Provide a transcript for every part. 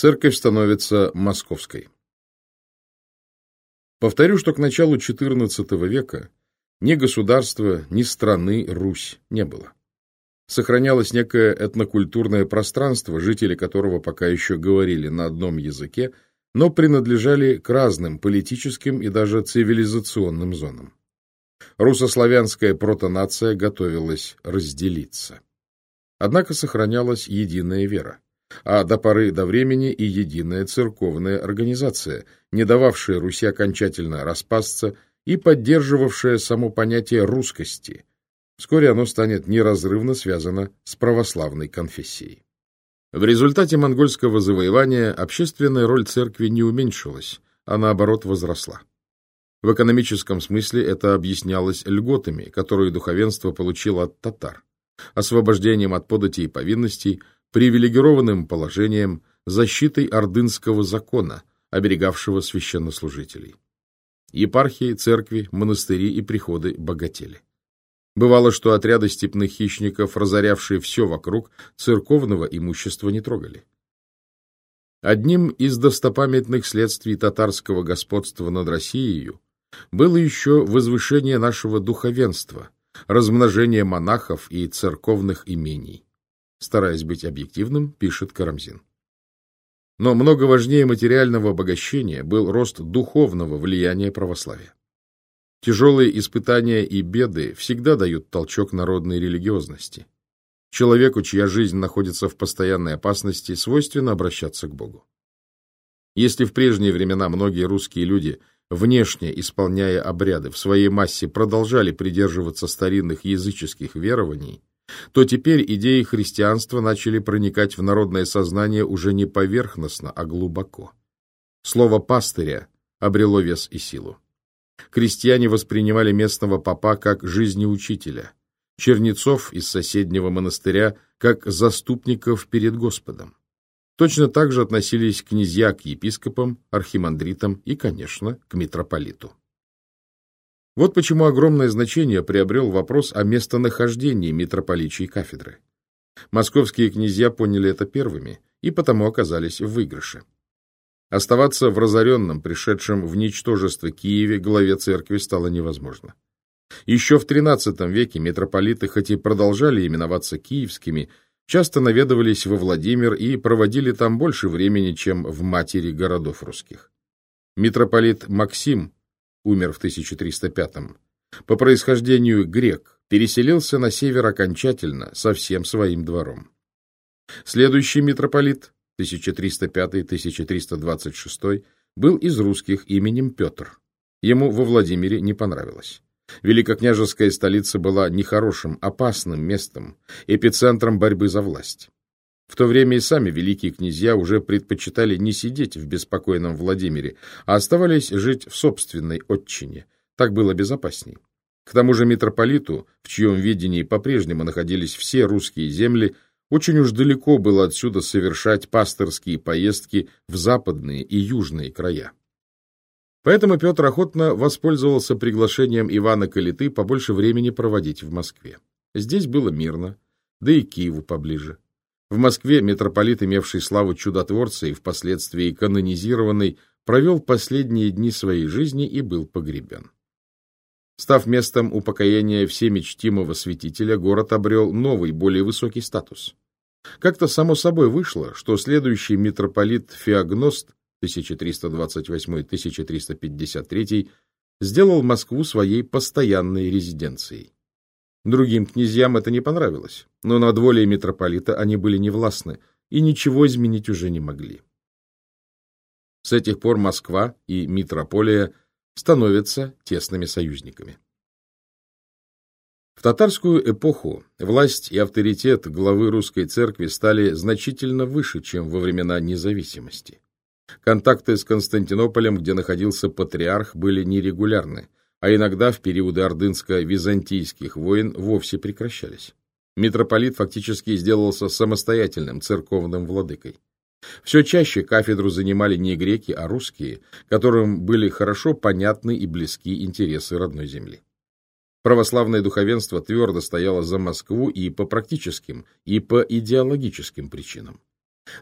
Церковь становится московской. Повторю, что к началу XIV века ни государства, ни страны Русь не было. Сохранялось некое этнокультурное пространство, жители которого пока еще говорили на одном языке, но принадлежали к разным политическим и даже цивилизационным зонам. Русославянская протонация готовилась разделиться. Однако сохранялась единая вера а до поры до времени и единая церковная организация, не дававшая Руси окончательно распасться и поддерживавшая само понятие русскости. Вскоре оно станет неразрывно связано с православной конфессией. В результате монгольского завоевания общественная роль церкви не уменьшилась, а наоборот возросла. В экономическом смысле это объяснялось льготами, которые духовенство получило от татар, освобождением от податей и повинностей, привилегированным положением, защитой ордынского закона, оберегавшего священнослужителей. Епархии, церкви, монастыри и приходы богатели. Бывало, что отряды степных хищников, разорявшие все вокруг, церковного имущества не трогали. Одним из достопамятных следствий татарского господства над Россией было еще возвышение нашего духовенства, размножение монахов и церковных имений стараясь быть объективным, пишет Карамзин. Но много важнее материального обогащения был рост духовного влияния православия. Тяжелые испытания и беды всегда дают толчок народной религиозности. Человеку, чья жизнь находится в постоянной опасности, свойственно обращаться к Богу. Если в прежние времена многие русские люди, внешне исполняя обряды, в своей массе продолжали придерживаться старинных языческих верований, то теперь идеи христианства начали проникать в народное сознание уже не поверхностно, а глубоко. Слово «пастыря» обрело вес и силу. Крестьяне воспринимали местного попа как жизнеучителя, чернецов из соседнего монастыря как заступников перед Господом. Точно так же относились князья к епископам, архимандритам и, конечно, к митрополиту. Вот почему огромное значение приобрел вопрос о местонахождении митрополичьей кафедры. Московские князья поняли это первыми и потому оказались в выигрыше. Оставаться в разоренном, пришедшем в ничтожество Киеве главе церкви стало невозможно. Еще в XIII веке митрополиты, хоть и продолжали именоваться киевскими, часто наведывались во Владимир и проводили там больше времени, чем в матери городов русских. Митрополит Максим умер в 1305 по происхождению грек, переселился на север окончательно со всем своим двором. Следующий митрополит, 1305-1326, был из русских именем Петр. Ему во Владимире не понравилось. Великокняжеская столица была нехорошим, опасным местом, эпицентром борьбы за власть. В то время и сами великие князья уже предпочитали не сидеть в беспокойном Владимире, а оставались жить в собственной отчине. Так было безопасней. К тому же митрополиту, в чьем видении по-прежнему находились все русские земли, очень уж далеко было отсюда совершать пасторские поездки в западные и южные края. Поэтому Петр охотно воспользовался приглашением Ивана Калиты побольше времени проводить в Москве. Здесь было мирно, да и Киеву поближе. В Москве митрополит, имевший славу чудотворца и впоследствии канонизированный, провел последние дни своей жизни и был погребен. Став местом упокоения всеми чтимого святителя, город обрел новый, более высокий статус. Как-то само собой вышло, что следующий митрополит Феогност 1328-1353 сделал Москву своей постоянной резиденцией. Другим князьям это не понравилось, но над волей митрополита они были невластны и ничего изменить уже не могли. С этих пор Москва и митрополия становятся тесными союзниками. В татарскую эпоху власть и авторитет главы русской церкви стали значительно выше, чем во времена независимости. Контакты с Константинополем, где находился патриарх, были нерегулярны – а иногда в периоды ордынско-византийских войн вовсе прекращались. Митрополит фактически сделался самостоятельным церковным владыкой. Все чаще кафедру занимали не греки, а русские, которым были хорошо понятны и близки интересы родной земли. Православное духовенство твердо стояло за Москву и по практическим, и по идеологическим причинам.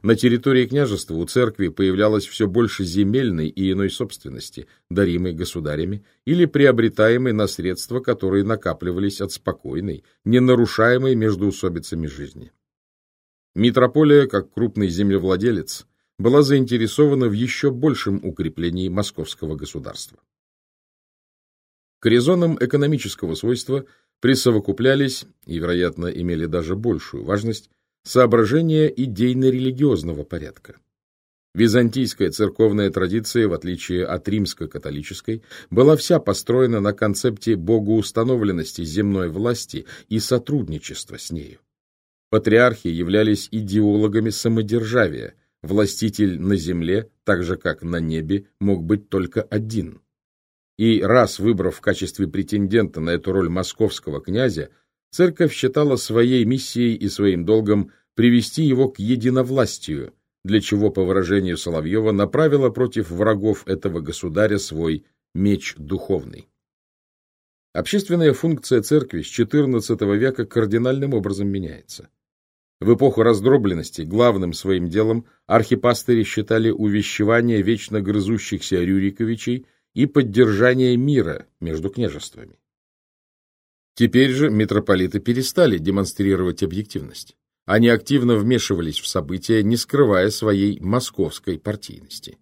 На территории княжества у церкви появлялось все больше земельной и иной собственности, даримой государями или приобретаемой на средства, которые накапливались от спокойной, ненарушаемой между усобицами жизни. Митрополия, как крупный землевладелец, была заинтересована в еще большем укреплении московского государства. К резонам экономического свойства присовокуплялись, и, вероятно, имели даже большую важность, соображения идейно-религиозного порядка. Византийская церковная традиция, в отличие от римско-католической, была вся построена на концепте богоустановленности земной власти и сотрудничества с нею. Патриархи являлись идеологами самодержавия, властитель на земле, так же как на небе, мог быть только один. И раз выбрав в качестве претендента на эту роль московского князя, церковь считала своей миссией и своим долгом привести его к единовластию, для чего, по выражению Соловьева, направила против врагов этого государя свой меч духовный. Общественная функция церкви с XIV века кардинальным образом меняется. В эпоху раздробленности главным своим делом архипастыри считали увещевание вечно грызущихся Рюриковичей и поддержание мира между княжествами. Теперь же митрополиты перестали демонстрировать объективность. Они активно вмешивались в события, не скрывая своей московской партийности.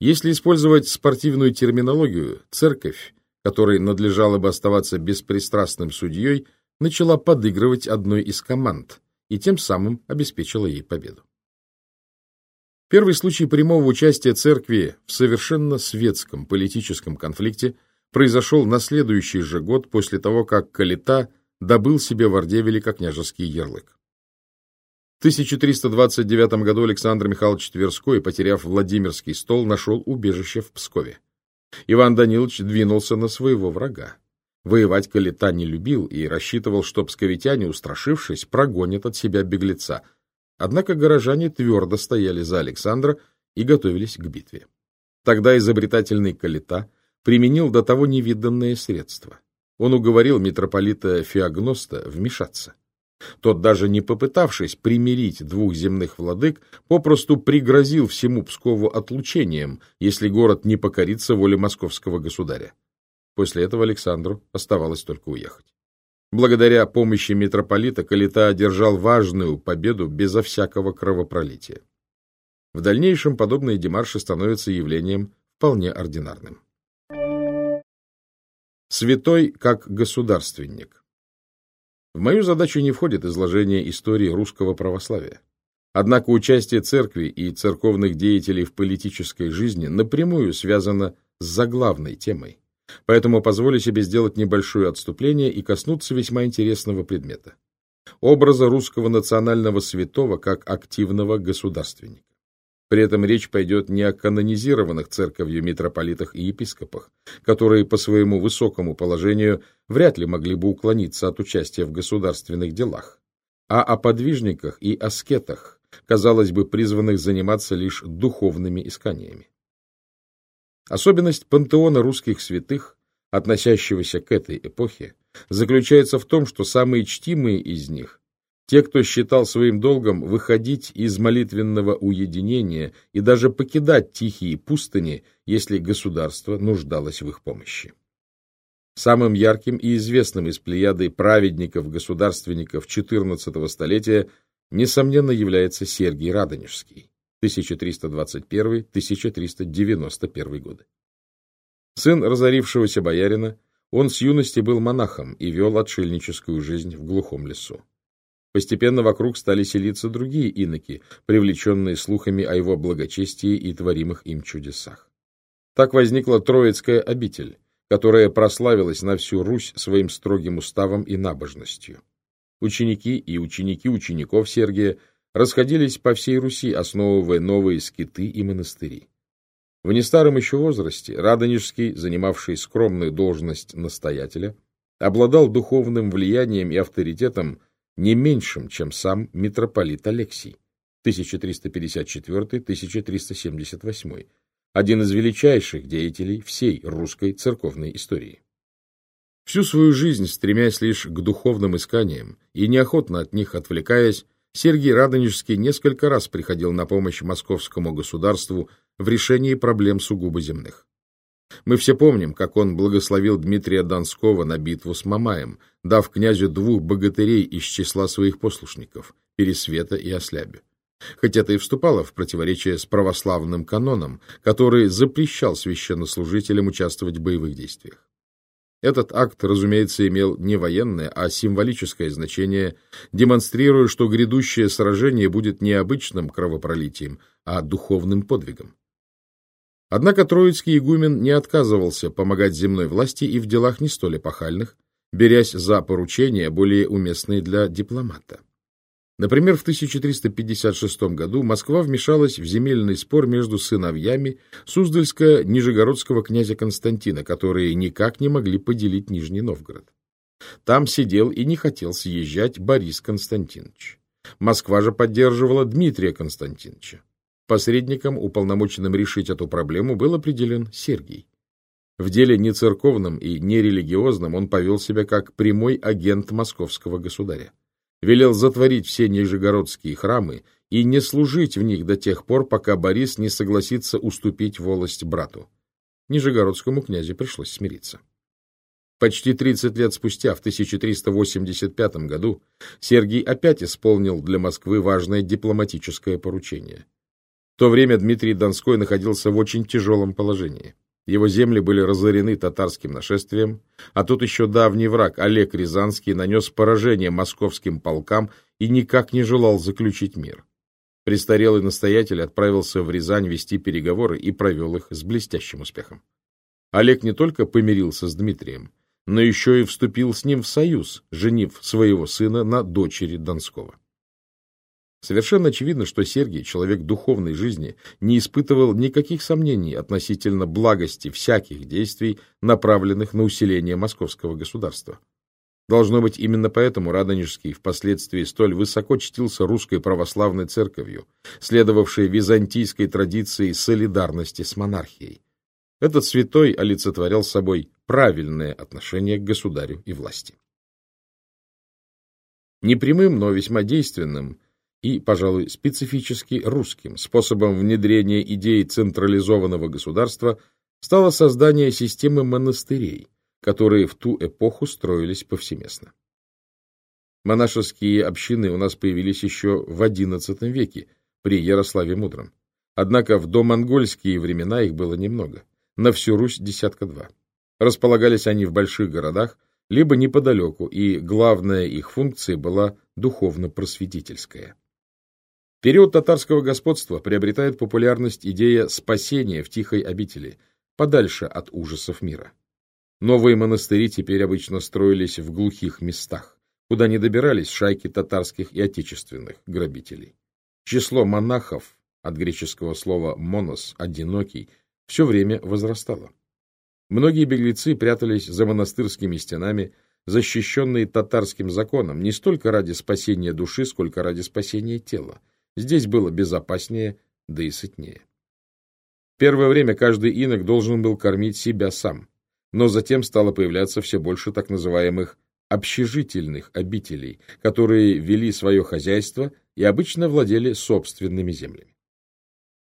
Если использовать спортивную терминологию, церковь, которой надлежало бы оставаться беспристрастным судьей, начала подыгрывать одной из команд и тем самым обеспечила ей победу. Первый случай прямого участия церкви в совершенно светском политическом конфликте произошел на следующий же год после того, как Калита добыл себе в Орде великокняжеский ярлык. В 1329 году Александр Михайлович Тверской, потеряв Владимирский стол, нашел убежище в Пскове. Иван Данилович двинулся на своего врага. Воевать Калита не любил и рассчитывал, что псковитяне, устрашившись, прогонят от себя беглеца. Однако горожане твердо стояли за Александра и готовились к битве. Тогда изобретательный Калита применил до того невиданное средство. Он уговорил митрополита Феогноста вмешаться. Тот, даже не попытавшись примирить двух земных владык, попросту пригрозил всему Пскову отлучением, если город не покорится воле московского государя. После этого Александру оставалось только уехать. Благодаря помощи митрополита Калита одержал важную победу безо всякого кровопролития. В дальнейшем подобные демарши становятся явлением вполне ординарным. Святой как государственник В мою задачу не входит изложение истории русского православия. Однако участие церкви и церковных деятелей в политической жизни напрямую связано с заглавной темой Поэтому позволю себе сделать небольшое отступление и коснуться весьма интересного предмета. Образа русского национального святого как активного государственника. При этом речь пойдет не о канонизированных церковью митрополитах и епископах, которые по своему высокому положению вряд ли могли бы уклониться от участия в государственных делах, а о подвижниках и аскетах, казалось бы, призванных заниматься лишь духовными исканиями. Особенность пантеона русских святых, относящегося к этой эпохе, заключается в том, что самые чтимые из них – те, кто считал своим долгом выходить из молитвенного уединения и даже покидать тихие пустыни, если государство нуждалось в их помощи. Самым ярким и известным из плеяды праведников-государственников XIV столетия, несомненно, является Сергий Радонежский. 1321-1391 годы. Сын разорившегося боярина, он с юности был монахом и вел отшельническую жизнь в глухом лесу. Постепенно вокруг стали селиться другие иноки, привлеченные слухами о его благочестии и творимых им чудесах. Так возникла Троицкая обитель, которая прославилась на всю Русь своим строгим уставом и набожностью. Ученики и ученики учеников Сергия – расходились по всей Руси, основывая новые скиты и монастыри. В нестаром еще возрасте Радонежский, занимавший скромную должность настоятеля, обладал духовным влиянием и авторитетом не меньшим, чем сам митрополит Алексий 1354-1378, один из величайших деятелей всей русской церковной истории. Всю свою жизнь, стремясь лишь к духовным исканиям и неохотно от них отвлекаясь, Сергий Радонежский несколько раз приходил на помощь московскому государству в решении проблем сугубо земных. Мы все помним, как он благословил Дмитрия Донского на битву с Мамаем, дав князю двух богатырей из числа своих послушников – Пересвета и Ослябе. Хоть это и вступало в противоречие с православным каноном, который запрещал священнослужителям участвовать в боевых действиях. Этот акт, разумеется, имел не военное, а символическое значение, демонстрируя, что грядущее сражение будет не обычным кровопролитием, а духовным подвигом. Однако троицкий игумен не отказывался помогать земной власти и в делах не столь эпохальных, берясь за поручения, более уместные для дипломата. Например, в 1356 году Москва вмешалась в земельный спор между сыновьями Суздальско-Нижегородского князя Константина, которые никак не могли поделить Нижний Новгород. Там сидел и не хотел съезжать Борис Константинович. Москва же поддерживала Дмитрия Константиновича. Посредником, уполномоченным решить эту проблему, был определен Сергий. В деле не церковном и не религиозном он повел себя как прямой агент московского государя. Велел затворить все нижегородские храмы и не служить в них до тех пор, пока Борис не согласится уступить волость брату. Нижегородскому князю пришлось смириться. Почти 30 лет спустя, в 1385 году, Сергий опять исполнил для Москвы важное дипломатическое поручение. В то время Дмитрий Донской находился в очень тяжелом положении. Его земли были разорены татарским нашествием, а тут еще давний враг Олег Рязанский нанес поражение московским полкам и никак не желал заключить мир. Престарелый настоятель отправился в Рязань вести переговоры и провел их с блестящим успехом. Олег не только помирился с Дмитрием, но еще и вступил с ним в союз, женив своего сына на дочери Донского. Совершенно очевидно, что Сергий, человек духовной жизни, не испытывал никаких сомнений относительно благости всяких действий, направленных на усиление московского государства. Должно быть, именно поэтому Радонежский впоследствии столь высоко чтился русской православной церковью, следовавшей византийской традиции солидарности с монархией. Этот святой олицетворял собой правильное отношение к государю и власти. Непрямым, но весьма действенным и, пожалуй, специфически русским способом внедрения идеи централизованного государства стало создание системы монастырей, которые в ту эпоху строились повсеместно. Монашеские общины у нас появились еще в XI веке при Ярославе Мудром. Однако в домонгольские времена их было немного, на всю Русь десятка два. Располагались они в больших городах, либо неподалеку, и главная их функция была духовно-просветительская период татарского господства приобретает популярность идея спасения в тихой обители, подальше от ужасов мира. Новые монастыри теперь обычно строились в глухих местах, куда не добирались шайки татарских и отечественных грабителей. Число монахов, от греческого слова «монос» — «одинокий», все время возрастало. Многие беглецы прятались за монастырскими стенами, защищенные татарским законом, не столько ради спасения души, сколько ради спасения тела. Здесь было безопаснее, да и сытнее. Первое время каждый инок должен был кормить себя сам, но затем стало появляться все больше так называемых общежительных обителей, которые вели свое хозяйство и обычно владели собственными землями.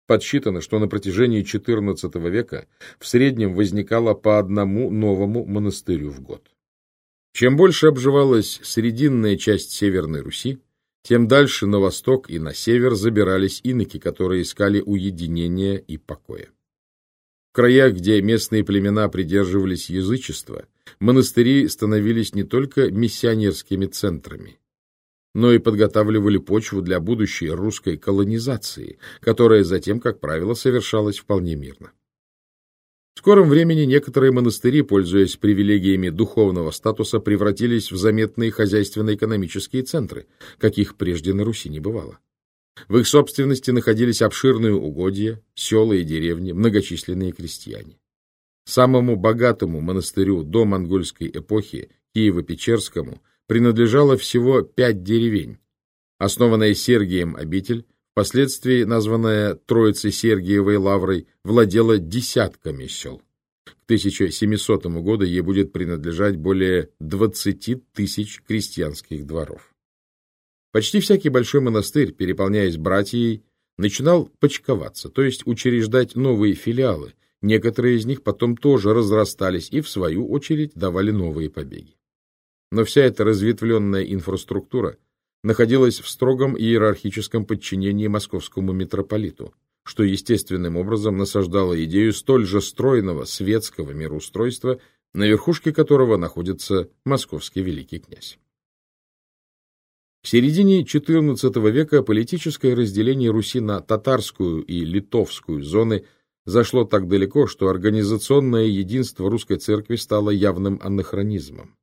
Подсчитано, что на протяжении XIV века в среднем возникало по одному новому монастырю в год. Чем больше обживалась срединная часть Северной Руси, тем дальше на восток и на север забирались иноки, которые искали уединения и покоя. В краях, где местные племена придерживались язычества, монастыри становились не только миссионерскими центрами, но и подготавливали почву для будущей русской колонизации, которая затем, как правило, совершалась вполне мирно. В скором времени некоторые монастыри, пользуясь привилегиями духовного статуса, превратились в заметные хозяйственно-экономические центры, каких прежде на Руси не бывало. В их собственности находились обширные угодья, села и деревни, многочисленные крестьяне. Самому богатому монастырю до монгольской эпохи, Киево-Печерскому, принадлежало всего пять деревень. Основанная Сергием обитель впоследствии названная Троицей Сергиевой Лаврой, владела десятками сел. К 1700 году ей будет принадлежать более 20 тысяч крестьянских дворов. Почти всякий большой монастырь, переполняясь братьей, начинал почковаться, то есть учреждать новые филиалы. Некоторые из них потом тоже разрастались и, в свою очередь, давали новые побеги. Но вся эта разветвленная инфраструктура находилась в строгом иерархическом подчинении московскому митрополиту, что естественным образом насаждало идею столь же стройного светского мироустройства, на верхушке которого находится московский великий князь. В середине XIV века политическое разделение Руси на татарскую и литовскую зоны зашло так далеко, что организационное единство русской церкви стало явным анахронизмом.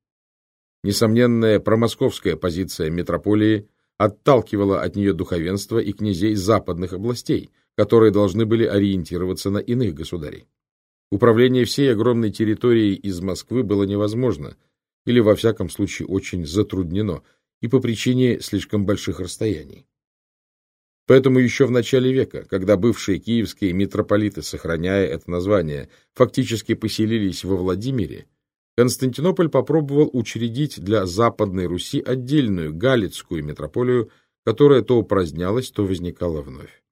Несомненная промосковская позиция метрополии отталкивала от нее духовенство и князей западных областей, которые должны были ориентироваться на иных государей. Управление всей огромной территорией из Москвы было невозможно, или, во всяком случае, очень затруднено, и по причине слишком больших расстояний. Поэтому еще в начале века, когда бывшие киевские митрополиты, сохраняя это название, фактически поселились во Владимире, Константинополь попробовал учредить для Западной Руси отдельную Галицкую митрополию, которая то упразднялась, то возникала вновь.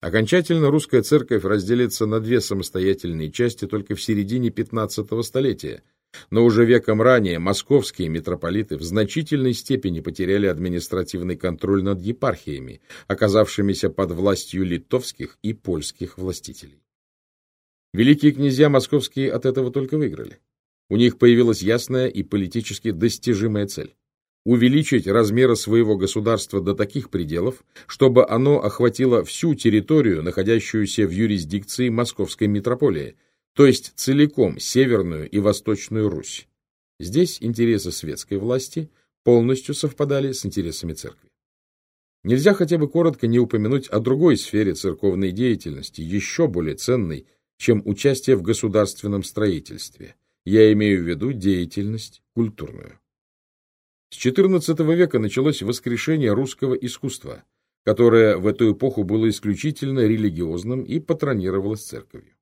Окончательно русская церковь разделится на две самостоятельные части только в середине XV столетия, но уже веком ранее московские митрополиты в значительной степени потеряли административный контроль над епархиями, оказавшимися под властью литовских и польских властителей. Великие князья московские от этого только выиграли. У них появилась ясная и политически достижимая цель – увеличить размеры своего государства до таких пределов, чтобы оно охватило всю территорию, находящуюся в юрисдикции Московской митрополии, то есть целиком Северную и Восточную Русь. Здесь интересы светской власти полностью совпадали с интересами церкви. Нельзя хотя бы коротко не упомянуть о другой сфере церковной деятельности, еще более ценной, чем участие в государственном строительстве – я имею в виду деятельность культурную. С XIV века началось воскрешение русского искусства, которое в эту эпоху было исключительно религиозным и патронировалось церковью.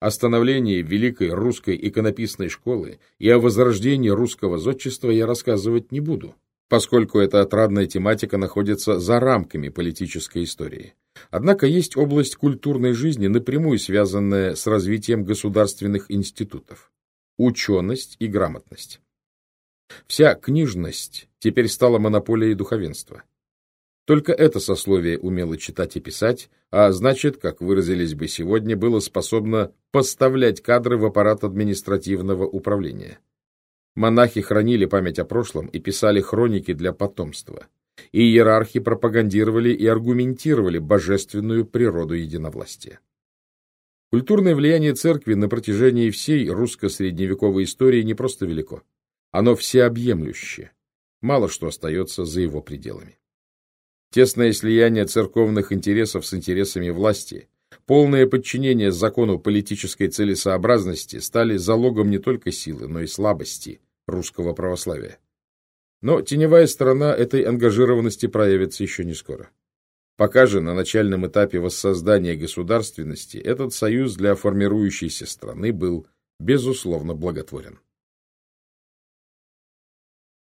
О становлении великой русской иконописной школы и о возрождении русского зодчества я рассказывать не буду, поскольку эта отрадная тематика находится за рамками политической истории. Однако есть область культурной жизни, напрямую связанная с развитием государственных институтов ученость и грамотность. Вся книжность теперь стала монополией духовенства. Только это сословие умело читать и писать, а значит, как выразились бы сегодня, было способно поставлять кадры в аппарат административного управления. Монахи хранили память о прошлом и писали хроники для потомства. Иерархи пропагандировали и аргументировали божественную природу единовластия. Культурное влияние церкви на протяжении всей русско-средневековой истории не просто велико. Оно всеобъемлющее. Мало что остается за его пределами. Тесное слияние церковных интересов с интересами власти, полное подчинение закону политической целесообразности стали залогом не только силы, но и слабости русского православия. Но теневая сторона этой ангажированности проявится еще не скоро. Пока же на начальном этапе воссоздания государственности этот союз для формирующейся страны был безусловно благотворен.